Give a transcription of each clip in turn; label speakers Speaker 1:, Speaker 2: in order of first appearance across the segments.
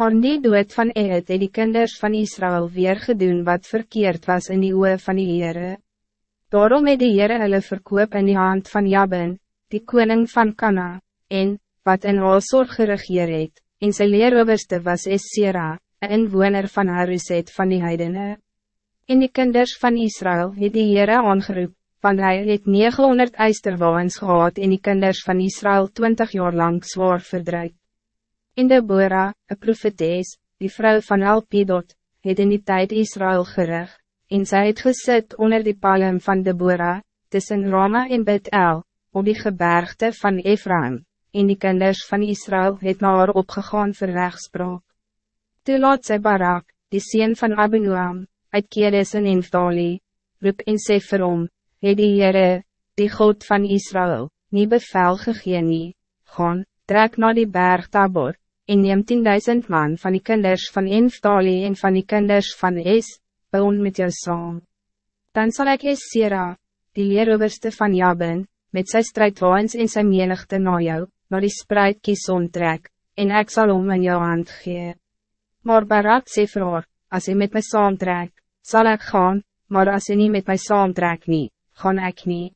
Speaker 1: Maar nie dood van Eet het die kinders van Israël weer gedoen wat verkeerd was in die oe van die Heere. Daarom het die Heere hulle verkoop in die hand van Jabin, die koning van Kana, en, wat in Alsor geregeer het, en sy leeroberste was Essera, een inwoner van Haruset van die heidene. En die kinders van Israël het die Heere aangeroep, want hij het 900 eisterwaans gehad en die kinders van Israël 20 jaar lang zwaar verdrukt. In Deborah, een profetes, die vrouw van Alpidot, het in die tijd Israël gerig, en zij het gezet onder die palm van Deborah, tussen Roma en Bet-El, op die gebergte van Ephraim, en die kinders van Israël het na haar opgegaan vir rechtspraak. Toe laat sy Barak, die sien van Abinuam, uit Kedes en Infdali, roep en sê vir hom, het die Heere, die God van Israël, nie bevel gegeen nie, gaan, trek naar die berg Tabor, en neem 10.000 man van die kinders van Enftali en van die kinders van Es, beon met jou saam. Dan zal ik Es Sera, die leeroberste van Jabin, met sy strijdwaans en sy menigte na jou, na die spreid kieson trek, en ik zal om in jou hand gee. Maar Barak sê vir haar, as hy met my saam trek, sal ek gaan, maar as hy niet met my saam trek nie, gaan ek nie.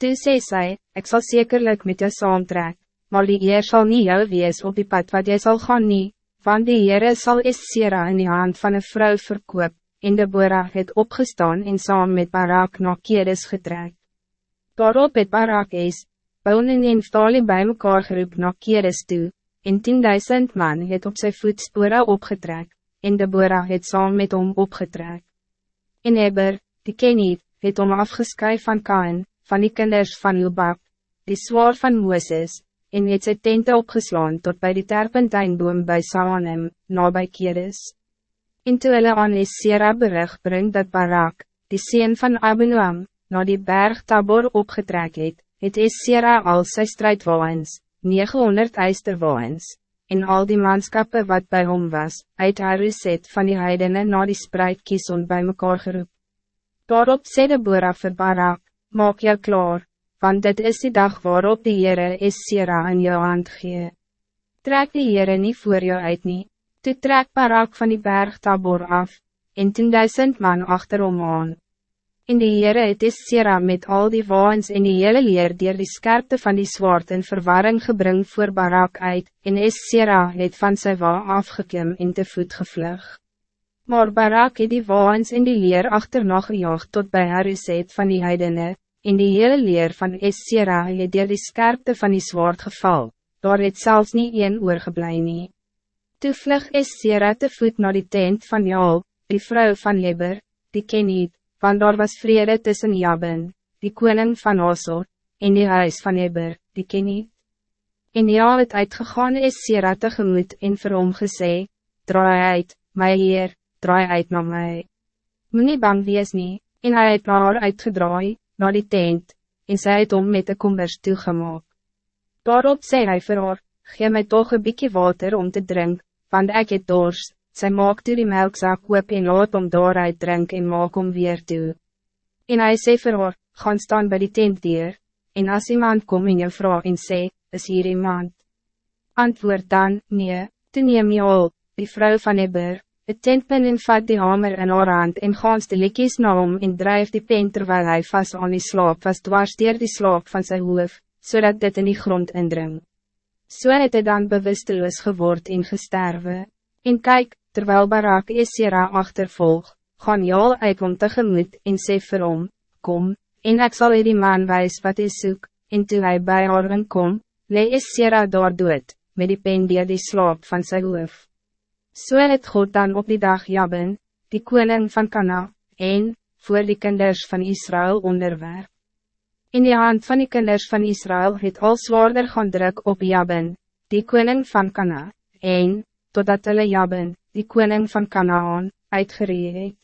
Speaker 1: Toe sê sy, ek sal zekerlijk met jou saam trek, maar die eer zal niet jou wees op die pad wat jy zal gaan nie, want die Heere sal Essera in die hand van een vrouw verkoop, en Deborah het opgestaan en saam met Barak na Keres getrek. Daarop het Barak is, Bounen en Vtali bij mekaar geroep na Keres toe, en 10.000 man het op sy voetspore opgetrek, en Deborah het saam met hom opgetrek. En Eber, die Keniet, het om afgeskuif van Kain, van die kinders van Lubak, die zwaar van Mooses, en het sy tente opgeslaan tot bij die terpentijnboom bij Saanem, na by Keres. En toe hulle aan Essera berig bring dat Barak, die sien van Abinuam, na die berg Tabor opgetrek het, het Essera al sy strijdwaans, 900 eisterwaans, en al die manskappe wat bij hom was, uit Haruset van die heidene na die spreid kieson bij mekaar geroep. Daarop sê de Bora vir Barak, maak jou klaar, want dit is die dag waarop die Heere is Sera in jou hand gee. Trek die Heere nie voor jou uit nie, toe trek Barak van die berg Tabor af, en 10.000 man achter hom aan. En die Heere het is Sera met al die waans en die hele leer dier die skerpte van die zwaard in verwarring gebring voor Barak uit, en is Sera het van sy wa afgekim en te voet gevlug. Maar Barak het die waans en die leer achterna gejaagd tot bij Haruset van die heidene, en die hele leer van Essera het dier die skerpte van die zwaard geval, daar het zelfs niet een oorgeblij nie. Toe vlug Essera te voet naar die tent van Jaal, die vrouw van Leber, die ken niet, want daar was vrede tussen Jabin, die koning van Osor, en die huis van Leber, die ken niet. En Jaal het uitgegaan Essera tegemoet en vir hom gesê, draai uit, my heer, draai uit na my. Moe nie bang wees nie, en hy het na haar uitgedraai, naar die tent, en sy het om met de kombers toegemaak. Daarop sê hy vir haar, gee my toch een bykie water om te drink, want ek het dors, sy maak toe die melkzak oop en laat om daaruit drink en maak om weer toe. En hij sê vir haar, gaan staan bij die tent dier, en as iemand kom in jou vraag en sê, is hier iemand? Antwoord dan, nee, toe neem jy al, die vrouw van Eber, Het tentpin en vat die hamer in haar hand en gaan stilletjies na hom en drijf die pen terwijl hij vast aan die slaap was dwars dier die slaap van zijn hoof, zodat dit in die grond indring. So het hy dan bewusteloos geword en gesterwe. En kyk, terwijl Barak Esera achtervolg, gaan Jaal uit om tegemoet en sê vir hom, kom, en ek sal die man wijs wat hy soek, en toe hy by haar kom, le Esera daar dood, met die pen dier die slaap van zijn hoof. So het God dan op die dag Jabin, die koning van Kana, en, voor die kinders van Israël onderwerp. In die hand van die kinders van Israël het al zwaarder gaan druk op Jabin, die koning van Kana, en, totdat hulle Jabin, die koning van Kanaan, uitgeree het.